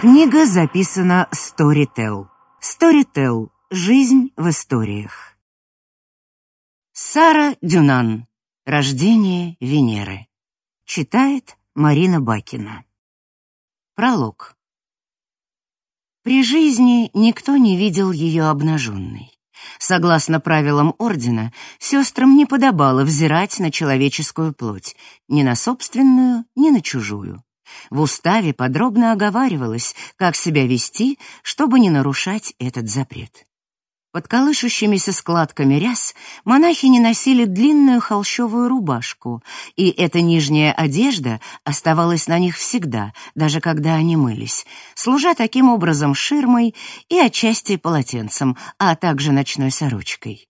Книга записана Storytel. Storytel. Жизнь в историях. Сара Дюнан. Рождение Венеры. Читает Марина Бакина. Пролог. При жизни никто не видел ее обнаженной. Согласно правилам ордена, сестрам не подобало взирать на человеческую плоть, ни на собственную, ни на чужую. В уставе подробно оговаривалось, как себя вести, чтобы не нарушать этот запрет. Под колышущимися складками ряс монахини носили длинную холщовую рубашку, и эта нижняя одежда оставалась на них всегда, даже когда они мылись, служа таким образом ширмой и отчасти полотенцем, а также ночной сорочкой.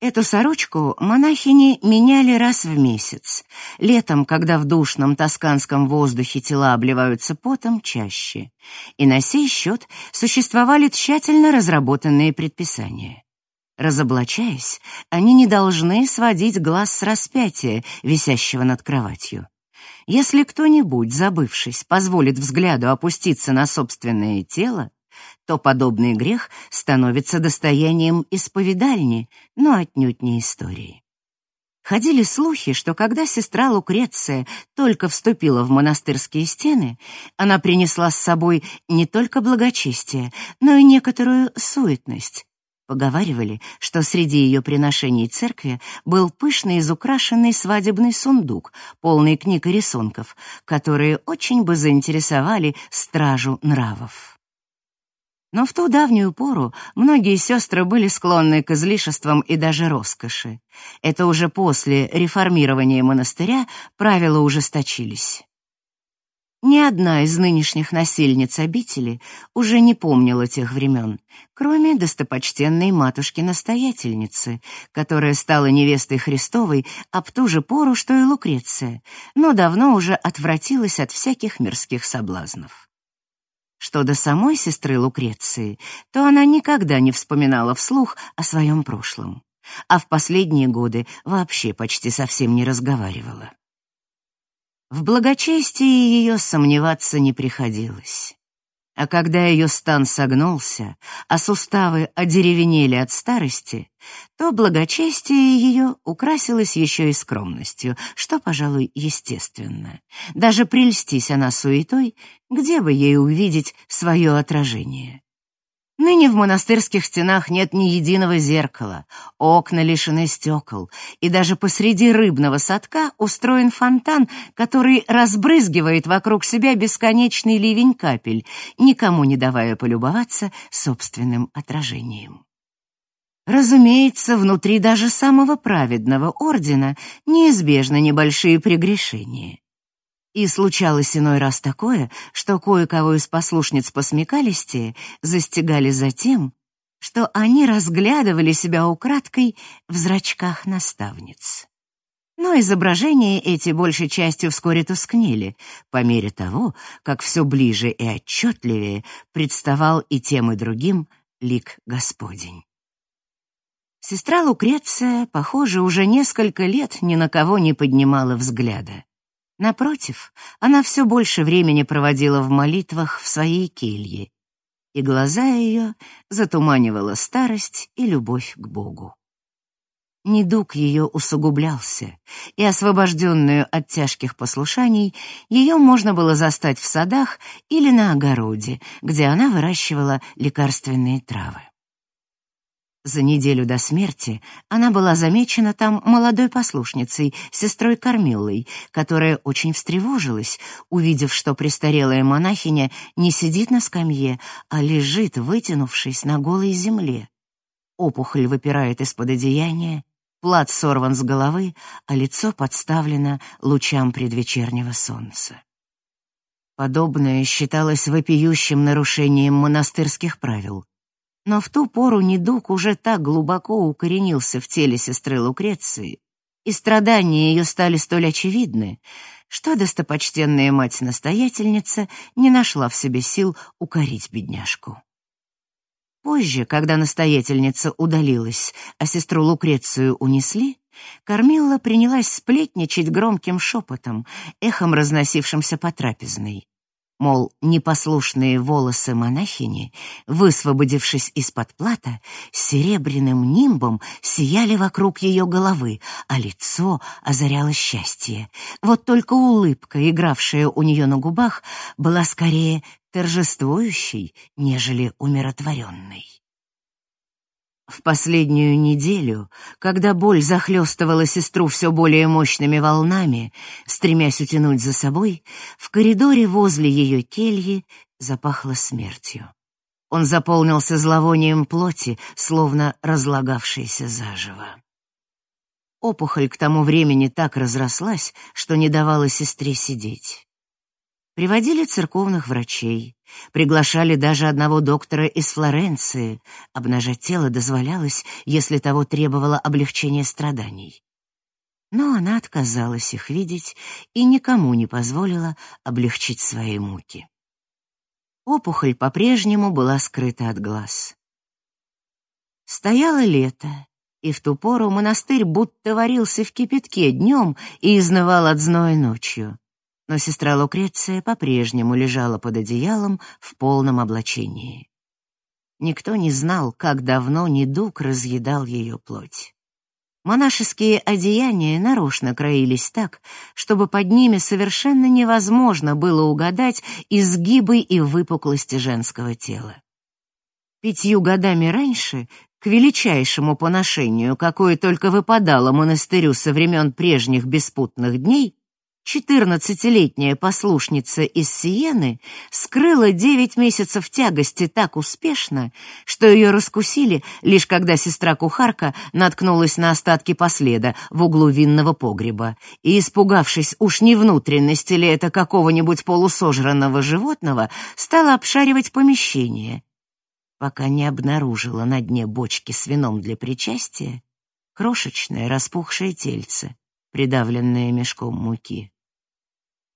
Эту сорочку монахини меняли раз в месяц. Летом, когда в душном тосканском воздухе тела обливаются потом, чаще. И на сей счет существовали тщательно разработанные предписания. Разоблачаясь, они не должны сводить глаз с распятия, висящего над кроватью. Если кто-нибудь, забывшись, позволит взгляду опуститься на собственное тело, то подобный грех становится достоянием исповедальни, но отнюдь не истории. Ходили слухи, что когда сестра Лукреция только вступила в монастырские стены, она принесла с собой не только благочестие, но и некоторую суетность. Поговаривали, что среди ее приношений церкви был пышный изукрашенный свадебный сундук, полный книг и рисунков, которые очень бы заинтересовали стражу нравов. Но в ту давнюю пору многие сестры были склонны к излишествам и даже роскоши. Это уже после реформирования монастыря правила ужесточились. Ни одна из нынешних насильниц обители уже не помнила тех времен, кроме достопочтенной матушки-настоятельницы, которая стала невестой Христовой об ту же пору, что и Лукреция, но давно уже отвратилась от всяких мирских соблазнов. Что до самой сестры Лукреции, то она никогда не вспоминала вслух о своем прошлом, а в последние годы вообще почти совсем не разговаривала. В благочестии ее сомневаться не приходилось. А когда ее стан согнулся, а суставы одеревенели от старости, то благочестие ее украсилось еще и скромностью, что, пожалуй, естественно. Даже прельстись она суетой, где бы ей увидеть свое отражение. Ныне в монастырских стенах нет ни единого зеркала, окна лишены стекол, и даже посреди рыбного садка устроен фонтан, который разбрызгивает вокруг себя бесконечный ливень капель, никому не давая полюбоваться собственным отражением. Разумеется, внутри даже самого праведного ордена неизбежны небольшие прегрешения. И случалось иной раз такое, что кое-кого из послушниц посмекалисти застигали за тем, что они разглядывали себя украдкой в зрачках наставниц. Но изображения эти большей частью вскоре тускнели, по мере того, как все ближе и отчетливее представал и тем и другим лик Господень. Сестра Лукреция, похоже, уже несколько лет ни на кого не поднимала взгляда. Напротив, она все больше времени проводила в молитвах в своей келье, и глаза ее затуманивала старость и любовь к Богу. Недуг ее усугублялся, и освобожденную от тяжких послушаний ее можно было застать в садах или на огороде, где она выращивала лекарственные травы. За неделю до смерти она была замечена там молодой послушницей, сестрой Кормилой, которая очень встревожилась, увидев, что престарелая монахиня не сидит на скамье, а лежит, вытянувшись на голой земле. Опухоль выпирает из-под одеяния, плат сорван с головы, а лицо подставлено лучам предвечернего солнца. Подобное считалось вопиющим нарушением монастырских правил. Но в ту пору недуг уже так глубоко укоренился в теле сестры Лукреции, и страдания ее стали столь очевидны, что достопочтенная мать-настоятельница не нашла в себе сил укорить бедняжку. Позже, когда настоятельница удалилась, а сестру Лукрецию унесли, Кормилла принялась сплетничать громким шепотом, эхом разносившимся по трапезной. Мол, непослушные волосы монахини, высвободившись из-под плата, серебряным нимбом сияли вокруг ее головы, а лицо озаряло счастье. Вот только улыбка, игравшая у нее на губах, была скорее торжествующей, нежели умиротворенной. В последнюю неделю, когда боль захлестывала сестру все более мощными волнами, стремясь утянуть за собой, в коридоре возле ее кельи запахло смертью. Он заполнился зловонием плоти, словно разлагавшейся заживо. Опухоль к тому времени так разрослась, что не давала сестре сидеть. Приводили церковных врачей, приглашали даже одного доктора из Флоренции. Обнажать тело дозволялось, если того требовало облегчение страданий. Но она отказалась их видеть и никому не позволила облегчить свои муки. Опухоль по-прежнему была скрыта от глаз. Стояло лето, и в ту пору монастырь будто варился в кипятке днем и изнывал от зноя ночью но сестра Лукреция по-прежнему лежала под одеялом в полном облачении. Никто не знал, как давно недуг разъедал ее плоть. Монашеские одеяния нарочно краились так, чтобы под ними совершенно невозможно было угадать изгибы и выпуклости женского тела. Пятью годами раньше, к величайшему поношению, какое только выпадало монастырю со времен прежних беспутных дней, Четырнадцатилетняя послушница из Сиены скрыла девять месяцев тягости так успешно, что ее раскусили, лишь когда сестра-кухарка наткнулась на остатки последа в углу винного погреба. И, испугавшись, уж не внутренности ли это какого-нибудь полусожранного животного, стала обшаривать помещение, пока не обнаружила на дне бочки с вином для причастия крошечное распухшее тельце, придавленное мешком муки.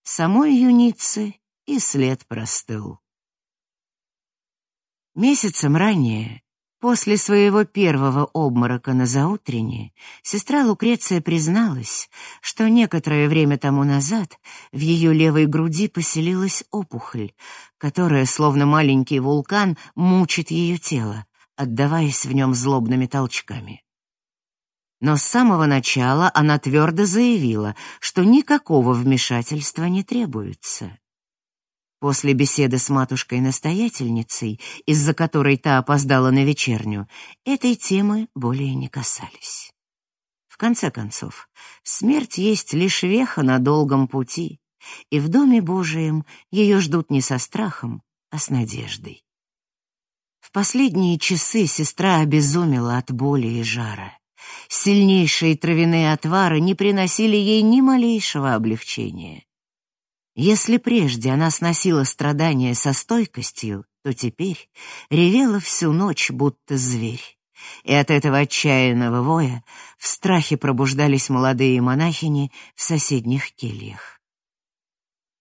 Самой юницы и след простыл. Месяцем ранее, после своего первого обморока на заутрене, сестра Лукреция призналась, что некоторое время тому назад в ее левой груди поселилась опухоль, которая, словно маленький вулкан, мучит ее тело, отдаваясь в нем злобными толчками. Но с самого начала она твердо заявила, что никакого вмешательства не требуется. После беседы с матушкой-настоятельницей, из-за которой та опоздала на вечерню, этой темы более не касались. В конце концов, смерть есть лишь веха на долгом пути, и в Доме Божием ее ждут не со страхом, а с надеждой. В последние часы сестра обезумела от боли и жара. Сильнейшие травяные отвары не приносили ей ни малейшего облегчения. Если прежде она сносила страдания со стойкостью, то теперь ревела всю ночь, будто зверь. И от этого отчаянного воя в страхе пробуждались молодые монахини в соседних кельях.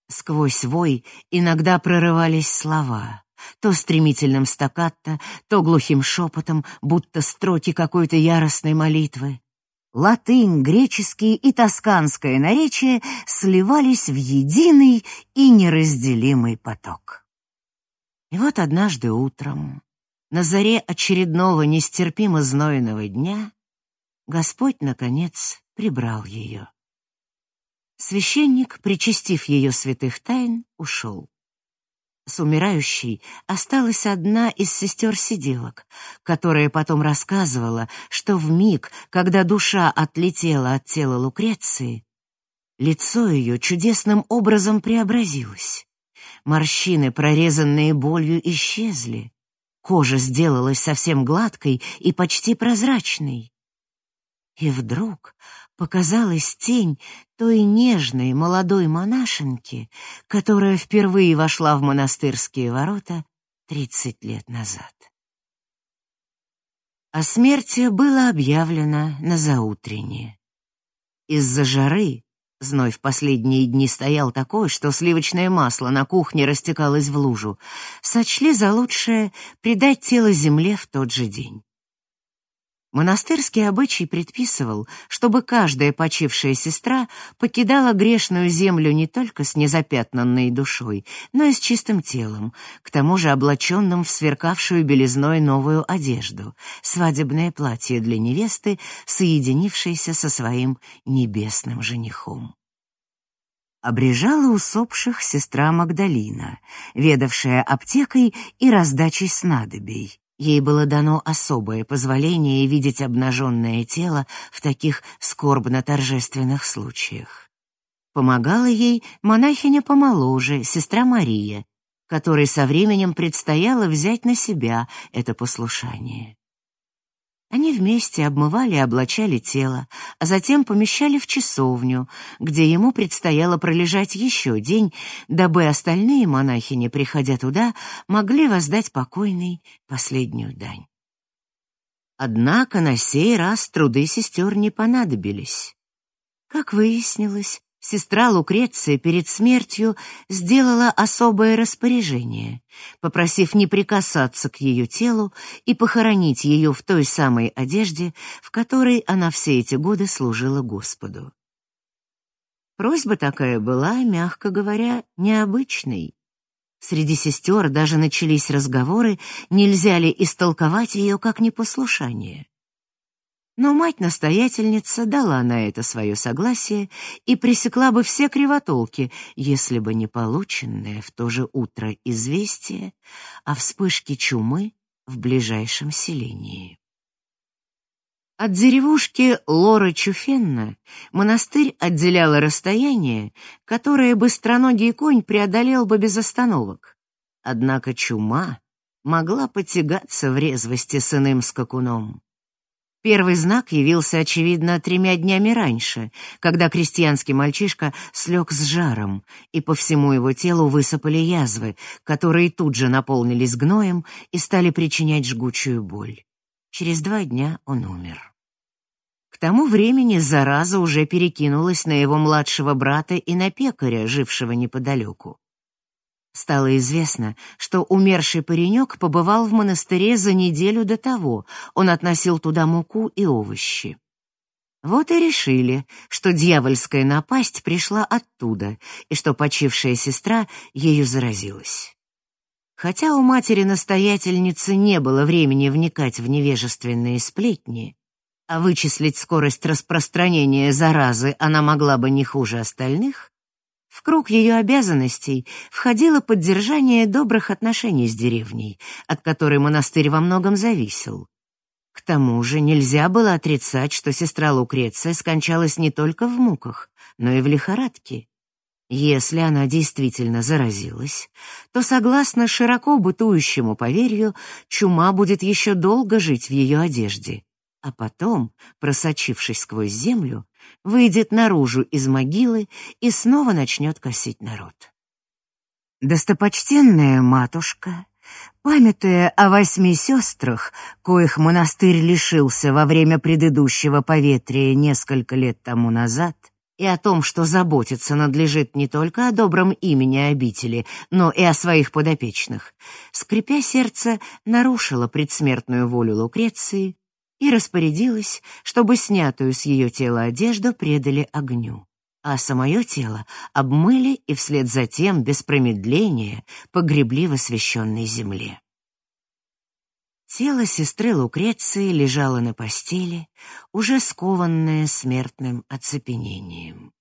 Сквозь вой иногда прорывались слова то стремительным стаккато, то глухим шепотом, будто строки какой-то яростной молитвы. Латынь, греческий и тосканское наречие сливались в единый и неразделимый поток. И вот однажды утром, на заре очередного нестерпимо знойного дня, Господь, наконец, прибрал ее. Священник, причастив ее святых тайн, ушел. С умирающей осталась одна из сестер-сиделок, которая потом рассказывала, что в миг, когда душа отлетела от тела Лукреции, лицо ее чудесным образом преобразилось. Морщины, прорезанные болью, исчезли. Кожа сделалась совсем гладкой и почти прозрачной. И вдруг показалась тень той нежной молодой монашенки, которая впервые вошла в монастырские ворота тридцать лет назад. О смерти было объявлено на заутренне. Из-за жары зной в последние дни стоял такой, что сливочное масло на кухне растекалось в лужу, сочли за лучшее предать тело земле в тот же день. Монастырский обычай предписывал, чтобы каждая почившая сестра покидала грешную землю не только с незапятнанной душой, но и с чистым телом, к тому же облаченным в сверкавшую белизной новую одежду, свадебное платье для невесты, соединившейся со своим небесным женихом. Обрежала усопших сестра Магдалина, ведавшая аптекой и раздачей снадобий. Ей было дано особое позволение видеть обнаженное тело в таких скорбно-торжественных случаях. Помогала ей монахиня помоложе, сестра Мария, которой со временем предстояло взять на себя это послушание. Они вместе обмывали и облачали тело, а затем помещали в часовню, где ему предстояло пролежать еще день, дабы остальные монахини, приходя туда, могли воздать покойной последнюю дань. Однако на сей раз труды сестер не понадобились. Как выяснилось, Сестра Лукреция перед смертью сделала особое распоряжение, попросив не прикасаться к ее телу и похоронить ее в той самой одежде, в которой она все эти годы служила Господу. Просьба такая была, мягко говоря, необычной. Среди сестер даже начались разговоры, нельзя ли истолковать ее как непослушание. Но мать-настоятельница дала на это свое согласие и пресекла бы все кривотолки, если бы не полученное в то же утро известие о вспышке чумы в ближайшем селении. От деревушки Лора-Чуфенна монастырь отделяло расстояние, которое быстроногий конь преодолел бы без остановок. Однако чума могла потягаться в резвости с иным скакуном. Первый знак явился, очевидно, тремя днями раньше, когда крестьянский мальчишка слег с жаром, и по всему его телу высыпали язвы, которые тут же наполнились гноем и стали причинять жгучую боль. Через два дня он умер. К тому времени зараза уже перекинулась на его младшего брата и на пекаря, жившего неподалеку. Стало известно, что умерший паренек побывал в монастыре за неделю до того, он относил туда муку и овощи. Вот и решили, что дьявольская напасть пришла оттуда, и что почившая сестра ею заразилась. Хотя у матери-настоятельницы не было времени вникать в невежественные сплетни, а вычислить скорость распространения заразы она могла бы не хуже остальных, в круг ее обязанностей входило поддержание добрых отношений с деревней, от которой монастырь во многом зависел. К тому же нельзя было отрицать, что сестра Лукреция скончалась не только в муках, но и в лихорадке. Если она действительно заразилась, то, согласно широко бытующему поверью, чума будет еще долго жить в ее одежде, а потом, просочившись сквозь землю, выйдет наружу из могилы и снова начнет косить народ. Достопочтенная матушка, памятуя о восьми сестрах, коих монастырь лишился во время предыдущего поветрия несколько лет тому назад, и о том, что заботиться надлежит не только о добром имени обители, но и о своих подопечных, скрипя сердце, нарушила предсмертную волю Лукреции и распорядилась, чтобы снятую с ее тела одежду предали огню, а самое тело обмыли и вслед за тем, без промедления, погребли в освященной земле. Тело сестры Лукреции лежало на постели, уже скованное смертным оцепенением.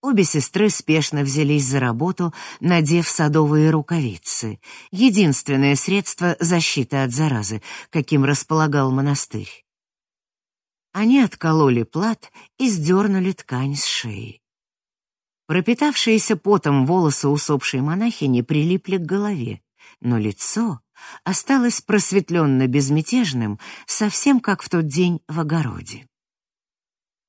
Обе сестры спешно взялись за работу, надев садовые рукавицы, единственное средство защиты от заразы, каким располагал монастырь. Они откололи плат и сдернули ткань с шеи. Пропитавшиеся потом волосы усопшей монахини прилипли к голове, но лицо осталось просветленно безмятежным, совсем как в тот день в огороде.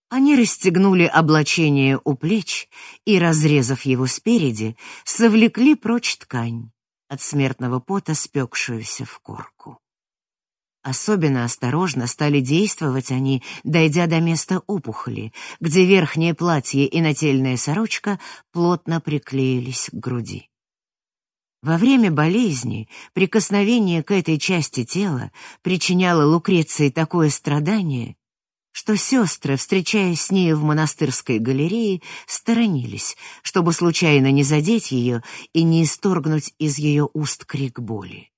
Они расстегнули облачение у плеч и, разрезав его спереди, совлекли прочь ткань, от смертного пота спекшуюся в корку. Особенно осторожно стали действовать они, дойдя до места опухоли, где верхнее платье и нательная сорочка плотно приклеились к груди. Во время болезни прикосновение к этой части тела причиняло Лукреции такое страдание, что сестры, встречаясь с ней в монастырской галерее, сторонились, чтобы случайно не задеть ее и не исторгнуть из ее уст крик боли.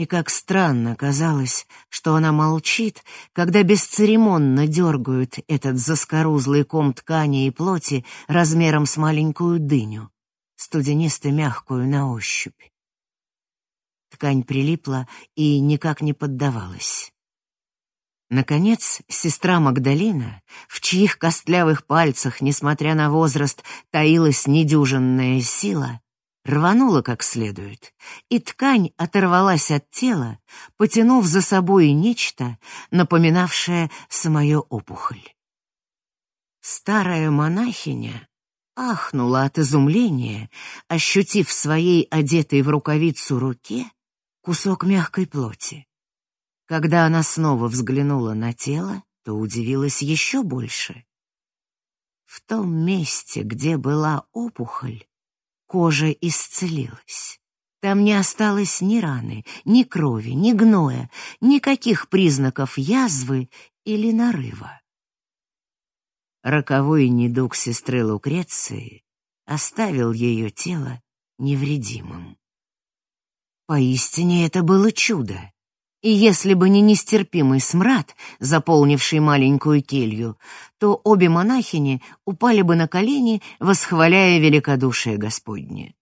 И как странно казалось, что она молчит, когда бесцеремонно дергают этот заскорузлый ком ткани и плоти размером с маленькую дыню, студенисто-мягкую на ощупь. Ткань прилипла и никак не поддавалась. Наконец, сестра Магдалина, в чьих костлявых пальцах, несмотря на возраст, таилась недюжинная сила, рванула как следует, и ткань оторвалась от тела, потянув за собой нечто, напоминавшее самую опухоль. Старая монахиня ахнула от изумления, ощутив в своей одетой в рукавицу руке кусок мягкой плоти. Когда она снова взглянула на тело, то удивилась еще больше. В том месте, где была опухоль, кожа исцелилась. Там не осталось ни раны, ни крови, ни гноя, никаких признаков язвы или нарыва. Роковой недуг сестры Лукреции оставил ее тело невредимым. Поистине это было чудо. И если бы не нестерпимый смрад, заполнивший маленькую келью, то обе монахини упали бы на колени, восхваляя великодушие Господне.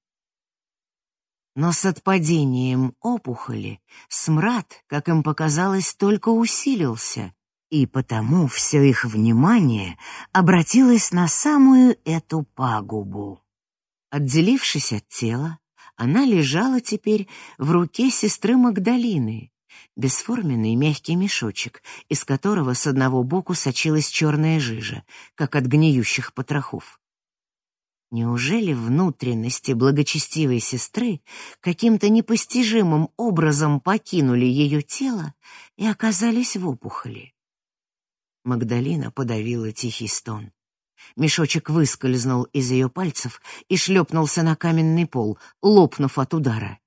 Но с отпадением опухоли смрад, как им показалось, только усилился, и потому все их внимание обратилось на самую эту пагубу. Отделившись от тела, она лежала теперь в руке сестры Магдалины, бесформенный мягкий мешочек, из которого с одного боку сочилась черная жижа, как от гниющих потрохов. Неужели внутренности благочестивой сестры каким-то непостижимым образом покинули ее тело и оказались в опухоли? Магдалина подавила тихий стон. Мешочек выскользнул из ее пальцев и шлепнулся на каменный пол, лопнув от удара.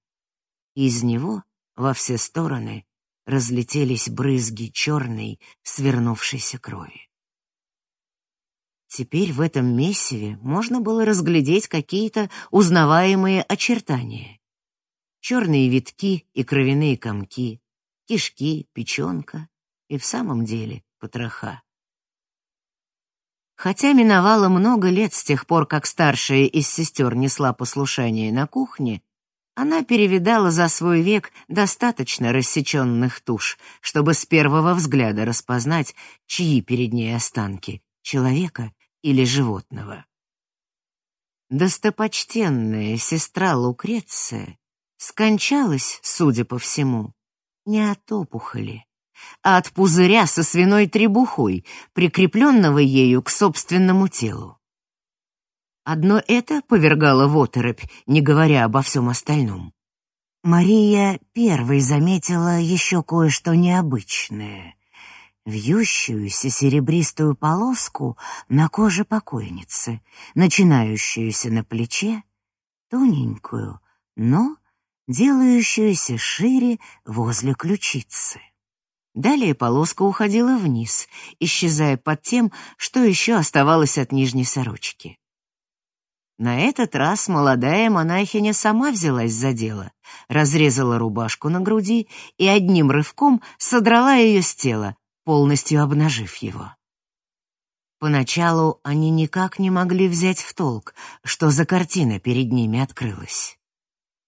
Из него во все стороны разлетелись брызги черной, свернувшейся крови. Теперь в этом месиве можно было разглядеть какие-то узнаваемые очертания. Черные витки и кровяные комки, кишки, печенка и в самом деле потроха. Хотя миновало много лет с тех пор, как старшая из сестер несла послушание на кухне, она перевидала за свой век достаточно рассеченных туш, чтобы с первого взгляда распознать, чьи перед ней останки — человека или животного. Достопочтенная сестра Лукреция скончалась, судя по всему, не от опухоли, а от пузыря со свиной требухой, прикрепленного ею к собственному телу. Одно это повергало в оторопь, не говоря обо всем остальном. Мария первой заметила еще кое-что необычное. Вьющуюся серебристую полоску на коже покойницы, начинающуюся на плече, тоненькую, но делающуюся шире возле ключицы. Далее полоска уходила вниз, исчезая под тем, что еще оставалось от нижней сорочки. На этот раз молодая монахиня сама взялась за дело, разрезала рубашку на груди и одним рывком содрала ее с тела, полностью обнажив его. Поначалу они никак не могли взять в толк, что за картина перед ними открылась.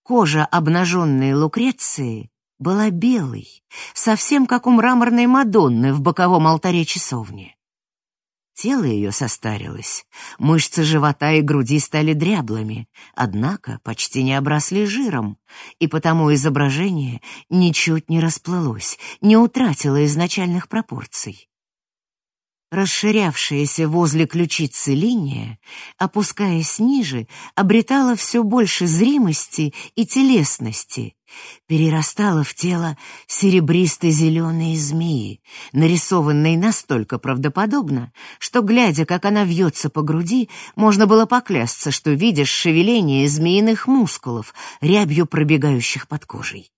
Кожа обнаженной Лукреции была белой, совсем как у мраморной Мадонны в боковом алтаре часовни. Тело ее состарилось, мышцы живота и груди стали дряблыми, однако почти не обросли жиром, и потому изображение ничуть не расплылось, не утратило изначальных пропорций. Расширявшаяся возле ключицы линия, опускаясь ниже, обретала все больше зримости и телесности, перерастала в тело серебристо-зеленой змеи, нарисованной настолько правдоподобно, что, глядя, как она вьется по груди, можно было поклясться, что видишь шевеление змеиных мускулов, рябью пробегающих под кожей.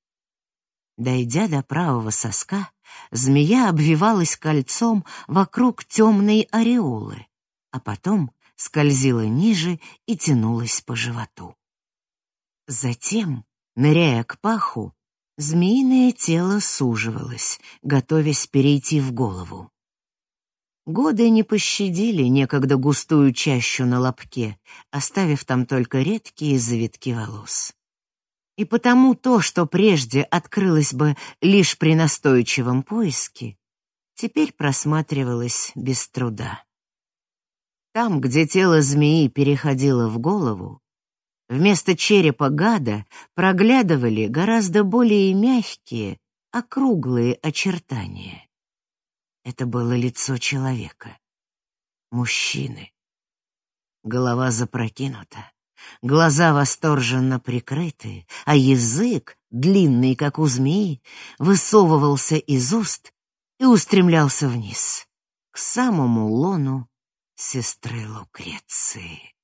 Дойдя до правого соска, змея обвивалась кольцом вокруг темной ореолы, а потом скользила ниже и тянулась по животу. Затем, ныряя к паху, змеиное тело суживалось, готовясь перейти в голову. Годы не пощадили некогда густую чащу на лобке, оставив там только редкие завитки волос. И потому то, что прежде открылось бы лишь при настойчивом поиске, теперь просматривалось без труда. Там, где тело змеи переходило в голову, вместо черепа гада проглядывали гораздо более мягкие, округлые очертания. Это было лицо человека, мужчины. Голова запрокинута, глаза восторженно прикрыты, а язык, длинный, как у змеи, высовывался из уст и устремлялся вниз, к самому лону сестры Лукреции.